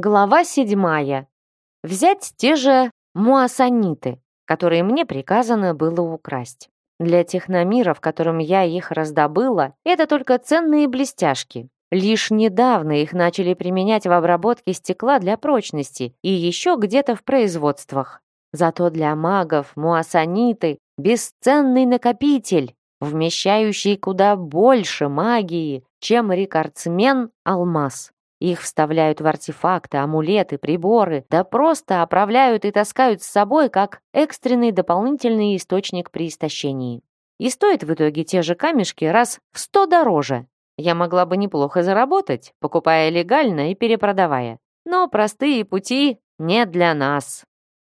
Глава седьмая. Взять те же муассаниты, которые мне приказано было украсть. Для техномира, в котором я их раздобыла, это только ценные блестяшки. Лишь недавно их начали применять в обработке стекла для прочности и еще где-то в производствах. Зато для магов муассаниты – бесценный накопитель, вмещающий куда больше магии, чем рекордсмен алмаз. Их вставляют в артефакты, амулеты, приборы, да просто оправляют и таскают с собой как экстренный дополнительный источник при истощении. И стоят в итоге те же камешки раз в сто дороже. Я могла бы неплохо заработать, покупая легально и перепродавая. Но простые пути не для нас.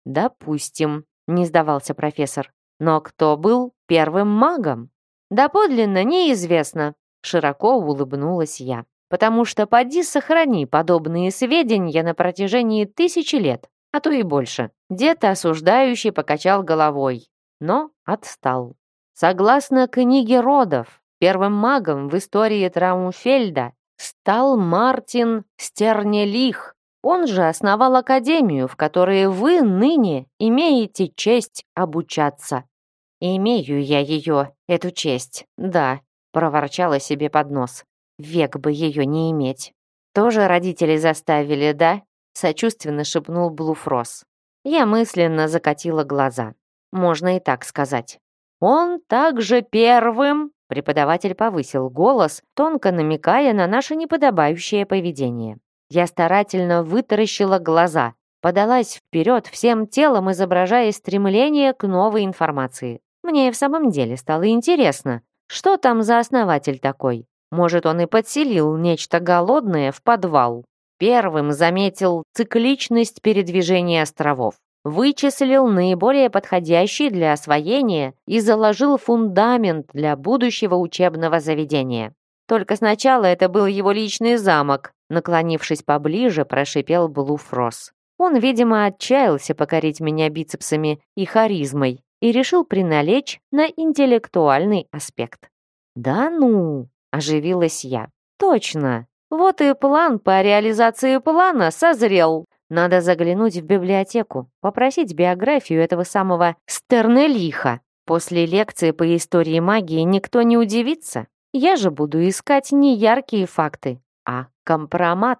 Допустим, не сдавался профессор. Но кто был первым магом? Доподлинно неизвестно, широко улыбнулась я потому что поди сохрани подобные сведения на протяжении тысячи лет, а то и больше. Дед осуждающий покачал головой, но отстал. Согласно книге родов, первым магом в истории Траумфельда стал Мартин Стернелих. Он же основал академию, в которой вы ныне имеете честь обучаться. «Имею я ее, эту честь, да», — проворчала себе под нос. Век бы ее не иметь. Тоже родители заставили, да? Сочувственно шепнул Блуфрос. Я мысленно закатила глаза. Можно и так сказать. Он также первым, преподаватель повысил голос, тонко намекая на наше неподобающее поведение. Я старательно вытаращила глаза, подалась вперед всем телом, изображая стремление к новой информации. Мне в самом деле стало интересно, что там за основатель такой? Может, он и подселил нечто голодное в подвал. Первым заметил цикличность передвижения островов, вычислил наиболее подходящий для освоения и заложил фундамент для будущего учебного заведения. Только сначала это был его личный замок, наклонившись поближе, прошипел Блуфрос. Он, видимо, отчаялся покорить меня бицепсами и харизмой и решил приналечь на интеллектуальный аспект. «Да ну!» Оживилась я. Точно. Вот и план по реализации плана созрел. Надо заглянуть в библиотеку, попросить биографию этого самого Стернелиха. После лекции по истории магии никто не удивится. Я же буду искать не яркие факты, а компромат.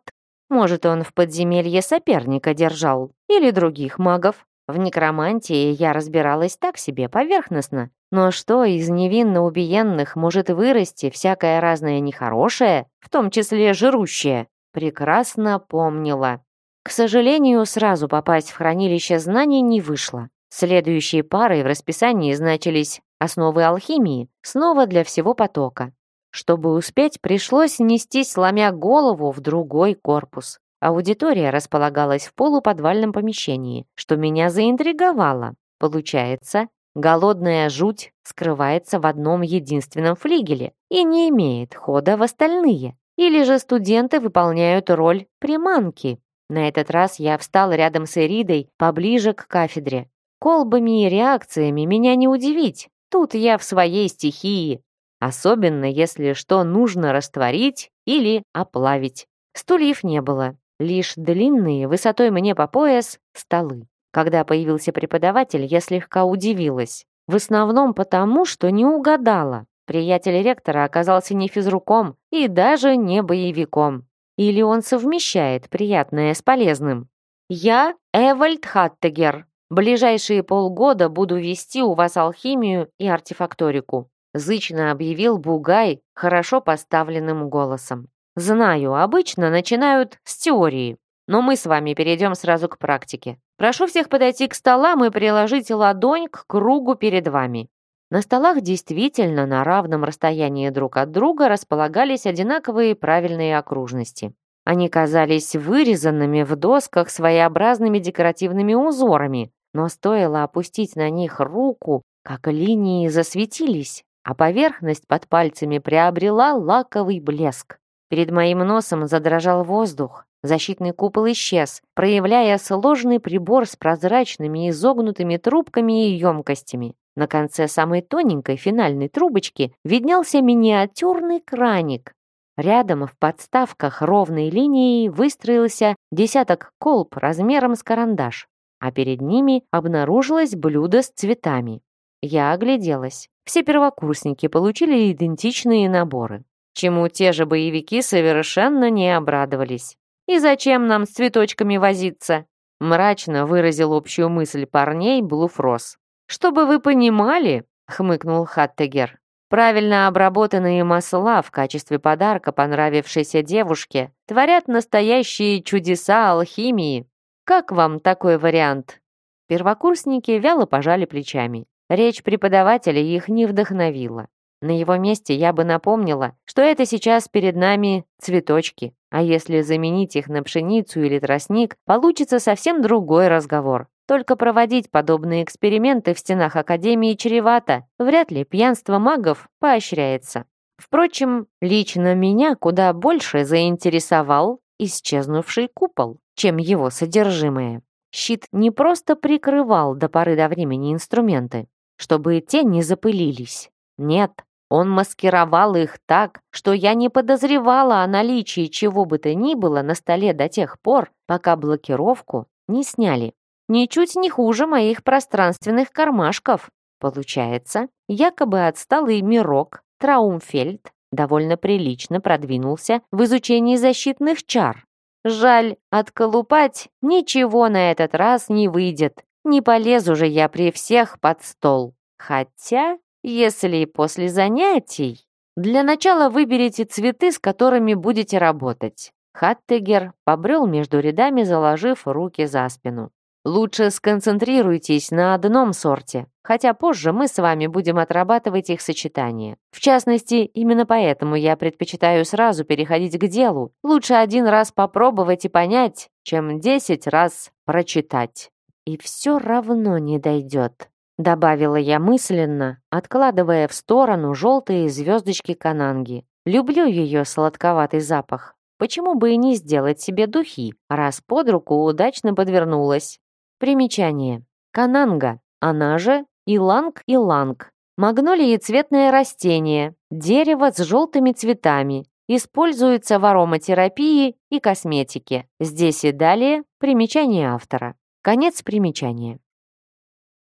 Может, он в подземелье соперника держал или других магов. В некромантии я разбиралась так себе, поверхностно. Но что из невинно убиенных может вырасти всякое разное нехорошее, в том числе жирущее, прекрасно помнила. К сожалению, сразу попасть в хранилище знаний не вышло. Следующие парой в расписании значились основы алхимии, снова для всего потока. Чтобы успеть, пришлось нестись, сломя голову в другой корпус. Аудитория располагалась в полуподвальном помещении, что меня заинтриговало. Получается, голодная жуть скрывается в одном единственном флигеле и не имеет хода в остальные. Или же студенты выполняют роль приманки. На этот раз я встал рядом с Эридой поближе к кафедре. Колбами и реакциями меня не удивить. Тут я в своей стихии. Особенно, если что нужно растворить или оплавить. Стульев не было лишь длинные, высотой мне по пояс, столы. Когда появился преподаватель, я слегка удивилась. В основном потому, что не угадала. Приятель ректора оказался не физруком и даже не боевиком. Или он совмещает приятное с полезным. Я Эвальд Хаттегер. Ближайшие полгода буду вести у вас алхимию и артефакторику. Зычно объявил Бугай хорошо поставленным голосом. Знаю, обычно начинают с теории, но мы с вами перейдем сразу к практике. Прошу всех подойти к столам и приложить ладонь к кругу перед вами. На столах действительно на равном расстоянии друг от друга располагались одинаковые правильные окружности. Они казались вырезанными в досках своеобразными декоративными узорами, но стоило опустить на них руку, как линии засветились, а поверхность под пальцами приобрела лаковый блеск. Перед моим носом задрожал воздух. Защитный купол исчез, проявляя сложный прибор с прозрачными изогнутыми трубками и емкостями. На конце самой тоненькой финальной трубочки виднелся миниатюрный краник. Рядом в подставках ровной линией выстроился десяток колб размером с карандаш, а перед ними обнаружилось блюдо с цветами. Я огляделась. Все первокурсники получили идентичные наборы, чему те же боевики совершенно не обрадовались. «И зачем нам с цветочками возиться?» мрачно выразил общую мысль парней Блуфрос. «Чтобы вы понимали», — хмыкнул Хаттегер, Правильно обработанные масла в качестве подарка понравившейся девушке творят настоящие чудеса алхимии. Как вам такой вариант? Первокурсники вяло пожали плечами. Речь преподавателя их не вдохновила. На его месте я бы напомнила, что это сейчас перед нами цветочки, а если заменить их на пшеницу или тростник, получится совсем другой разговор. Только проводить подобные эксперименты в стенах Академии чревато, вряд ли пьянство магов поощряется. Впрочем, лично меня куда больше заинтересовал исчезнувший купол, чем его содержимое. Щит не просто прикрывал до поры до времени инструменты, чтобы те не запылились. Нет, он маскировал их так, что я не подозревала о наличии чего бы то ни было на столе до тех пор, пока блокировку не сняли ничуть не хуже моих пространственных кармашков. Получается, якобы отсталый мирок Траумфельд довольно прилично продвинулся в изучении защитных чар. Жаль, отколупать ничего на этот раз не выйдет. Не полезу же я при всех под стол. Хотя, если после занятий... Для начала выберите цветы, с которыми будете работать. Хаттегер побрел между рядами, заложив руки за спину. Лучше сконцентрируйтесь на одном сорте, хотя позже мы с вами будем отрабатывать их сочетание. В частности, именно поэтому я предпочитаю сразу переходить к делу. Лучше один раз попробовать и понять, чем десять раз прочитать. И все равно не дойдет. Добавила я мысленно, откладывая в сторону желтые звездочки кананги. Люблю ее сладковатый запах. Почему бы и не сделать себе духи, раз под руку удачно подвернулась? Примечание. Кананга, она же иланг-иланг. Магнолиецветное растение, дерево с желтыми цветами, используется в ароматерапии и косметике. Здесь и далее примечание автора. Конец примечания.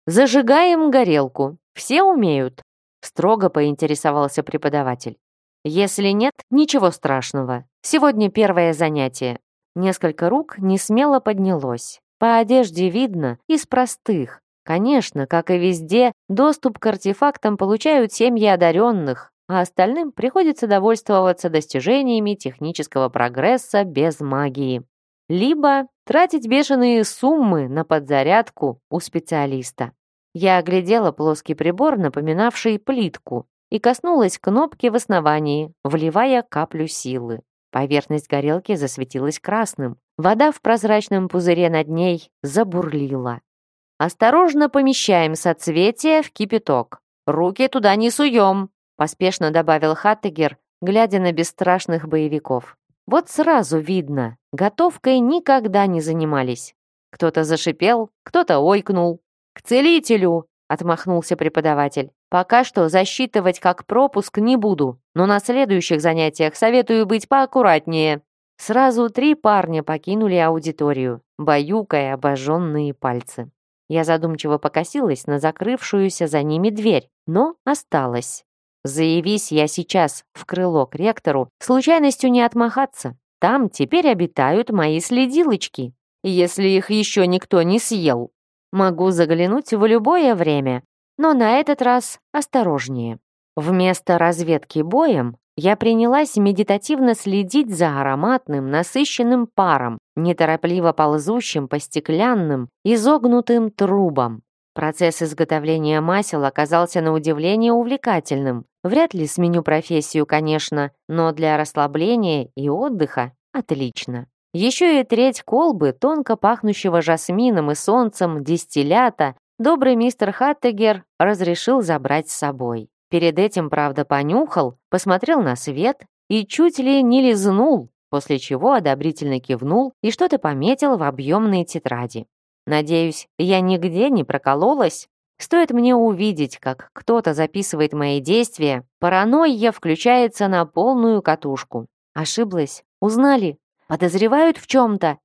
«Зажигаем горелку. Все умеют?» Строго поинтересовался преподаватель. «Если нет, ничего страшного. Сегодня первое занятие». Несколько рук не смело поднялось. По одежде видно, из простых. Конечно, как и везде, доступ к артефактам получают семьи одаренных, а остальным приходится довольствоваться достижениями технического прогресса без магии. Либо тратить бешеные суммы на подзарядку у специалиста. Я оглядела плоский прибор, напоминавший плитку, и коснулась кнопки в основании, вливая каплю силы. Поверхность горелки засветилась красным. Вода в прозрачном пузыре над ней забурлила. «Осторожно помещаем соцветие в кипяток. Руки туда не суем», поспешно добавил Хаттегер, глядя на бесстрашных боевиков. Вот сразу видно, готовкой никогда не занимались. Кто-то зашипел, кто-то ойкнул. «К целителю!» — отмахнулся преподаватель. Пока что засчитывать как пропуск не буду, но на следующих занятиях советую быть поаккуратнее. Сразу три парня покинули аудиторию, баюкая обожженные пальцы. Я задумчиво покосилась на закрывшуюся за ними дверь, но осталась. Заявись я сейчас в крыло к ректору, случайностью не отмахаться. Там теперь обитают мои следилочки, если их еще никто не съел. Могу заглянуть в любое время, но на этот раз осторожнее. Вместо разведки боем я принялась медитативно следить за ароматным, насыщенным паром, неторопливо ползущим по стеклянным, изогнутым трубам. Процесс изготовления масел оказался на удивление увлекательным. Вряд ли сменю профессию, конечно, но для расслабления и отдыха отлично. Еще и треть колбы тонко пахнущего жасмином и солнцем дистиллята добрый мистер Хаттегер разрешил забрать с собой. Перед этим, правда, понюхал, посмотрел на свет и чуть ли не лизнул, после чего одобрительно кивнул и что-то пометил в объемной тетради. Надеюсь, я нигде не прокололась? Стоит мне увидеть, как кто-то записывает мои действия, паранойя включается на полную катушку. Ошиблась? Узнали? Подозревают в чем-то?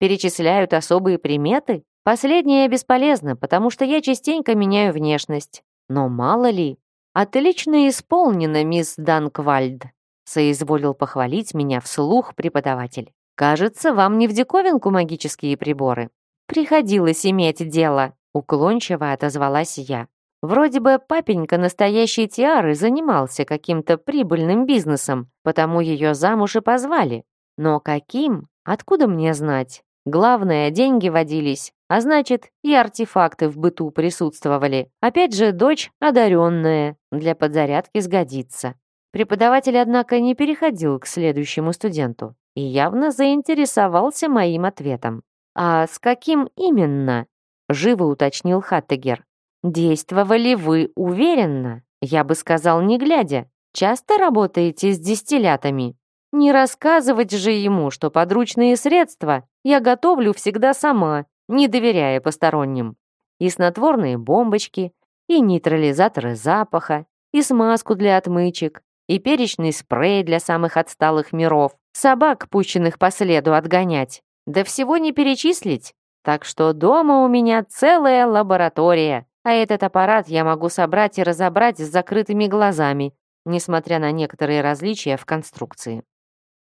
Перечисляют особые приметы? Последнее бесполезно, потому что я частенько меняю внешность. Но мало ли. Отлично исполнено, мисс Данквальд, соизволил похвалить меня вслух преподаватель. Кажется, вам не в диковинку магические приборы. Приходилось иметь дело, уклончиво отозвалась я. Вроде бы папенька настоящей Тиары занимался каким-то прибыльным бизнесом, потому ее замуж и позвали. Но каким? Откуда мне знать? Главное, деньги водились, а значит, и артефакты в быту присутствовали. Опять же, дочь одаренная, для подзарядки сгодится. Преподаватель, однако, не переходил к следующему студенту и явно заинтересовался моим ответом. «А с каким именно?» — живо уточнил Хаттегер. Действовали вы уверенно, я бы сказал, не глядя. Часто работаете с дистиллятами? Не рассказывать же ему, что подручные средства я готовлю всегда сама, не доверяя посторонним. И снотворные бомбочки, и нейтрализаторы запаха, и смазку для отмычек, и перечный спрей для самых отсталых миров, собак, пущенных по следу, отгонять. Да всего не перечислить. Так что дома у меня целая лаборатория. А этот аппарат я могу собрать и разобрать с закрытыми глазами, несмотря на некоторые различия в конструкции.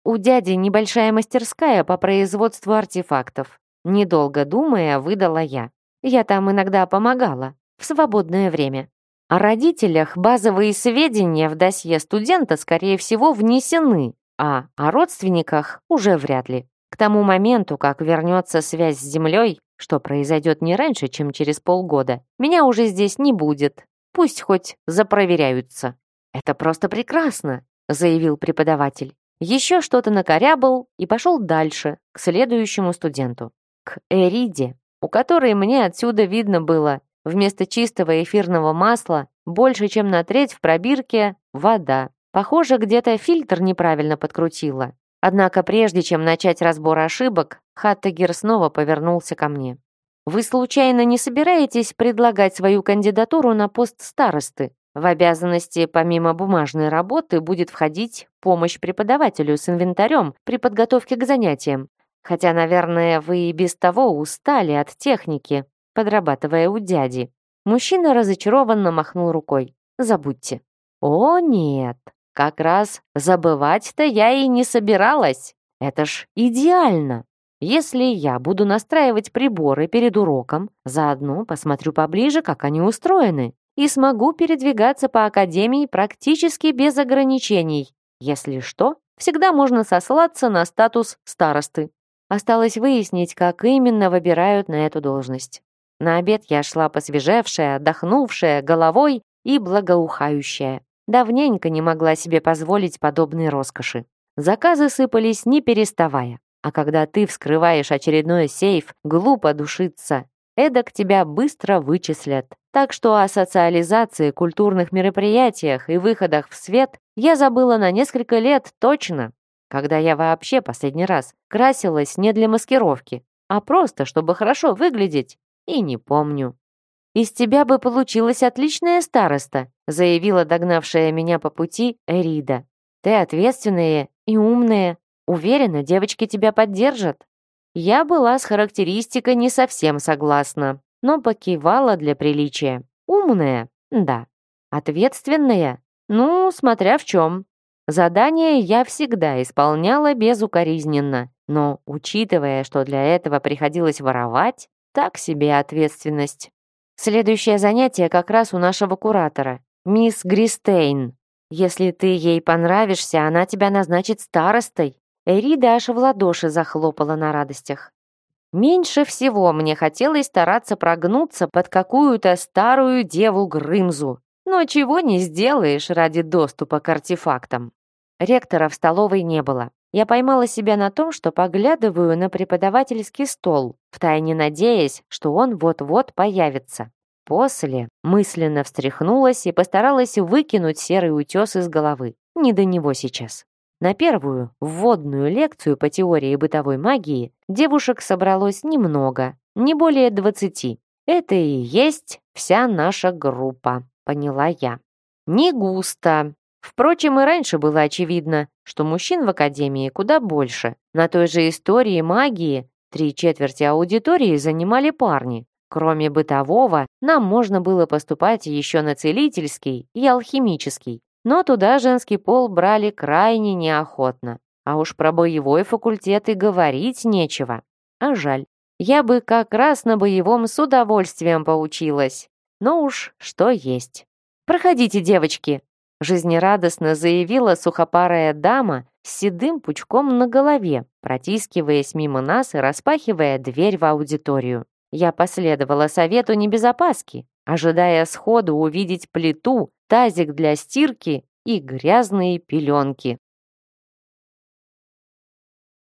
У дяди небольшая мастерская по производству артефактов. Недолго думая, выдала я. Я там иногда помогала, в свободное время. О родителях базовые сведения в досье студента, скорее всего, внесены, а о родственниках уже вряд ли. К тому моменту, как вернется связь с Землей, что произойдет не раньше, чем через полгода. Меня уже здесь не будет. Пусть хоть запроверяются. Это просто прекрасно, заявил преподаватель. Еще что-то накорябал и пошел дальше, к следующему студенту. К Эриде, у которой мне отсюда видно было, вместо чистого эфирного масла, больше чем на треть в пробирке, вода. Похоже, где-то фильтр неправильно подкрутила. Однако прежде чем начать разбор ошибок, Хаттегер снова повернулся ко мне. «Вы случайно не собираетесь предлагать свою кандидатуру на пост старосты? В обязанности помимо бумажной работы будет входить помощь преподавателю с инвентарем при подготовке к занятиям. Хотя, наверное, вы и без того устали от техники, подрабатывая у дяди». Мужчина разочарованно махнул рукой. «Забудьте». «О, нет, как раз забывать-то я и не собиралась. Это ж идеально. Если я буду настраивать приборы перед уроком, заодно посмотрю поближе, как они устроены, и смогу передвигаться по академии практически без ограничений. Если что, всегда можно сослаться на статус старосты. Осталось выяснить, как именно выбирают на эту должность. На обед я шла посвежевшая, отдохнувшая, головой и благоухающая. Давненько не могла себе позволить подобные роскоши. Заказы сыпались не переставая. А когда ты вскрываешь очередной сейф, глупо душиться. Эдак тебя быстро вычислят. Так что о социализации, культурных мероприятиях и выходах в свет я забыла на несколько лет точно. Когда я вообще последний раз красилась не для маскировки, а просто, чтобы хорошо выглядеть. И не помню. «Из тебя бы получилась отличная староста», заявила догнавшая меня по пути Эрида. «Ты ответственная и умная. Уверена, девочки тебя поддержат». Я была с характеристикой не совсем согласна, но покивала для приличия. Умная? Да. Ответственная? Ну, смотря в чем. Задание я всегда исполняла безукоризненно, но, учитывая, что для этого приходилось воровать, так себе ответственность. Следующее занятие как раз у нашего куратора, мисс Гристейн. Если ты ей понравишься, она тебя назначит старостой». Эрида аж в ладоши захлопала на радостях. Меньше всего мне хотелось стараться прогнуться под какую-то старую деву Грымзу. Но чего не сделаешь ради доступа к артефактам. Ректора в столовой не было. Я поймала себя на том, что поглядываю на преподавательский стол, втайне надеясь, что он вот-вот появится. После мысленно встряхнулась и постаралась выкинуть серый утес из головы. Не до него сейчас. На первую, вводную лекцию по теории бытовой магии девушек собралось немного, не более двадцати. Это и есть вся наша группа, поняла я. Не густо, Впрочем, и раньше было очевидно, что мужчин в академии куда больше. На той же истории магии три четверти аудитории занимали парни. Кроме бытового, нам можно было поступать еще на целительский и алхимический. Но туда женский пол брали крайне неохотно. А уж про боевой факультет и говорить нечего. А жаль. Я бы как раз на боевом с удовольствием поучилась. Но уж что есть. «Проходите, девочки!» Жизнерадостно заявила сухопарая дама с седым пучком на голове, протискиваясь мимо нас и распахивая дверь в аудиторию. Я последовала совету небезопаски, ожидая сходу увидеть плиту, тазик для стирки и грязные пеленки.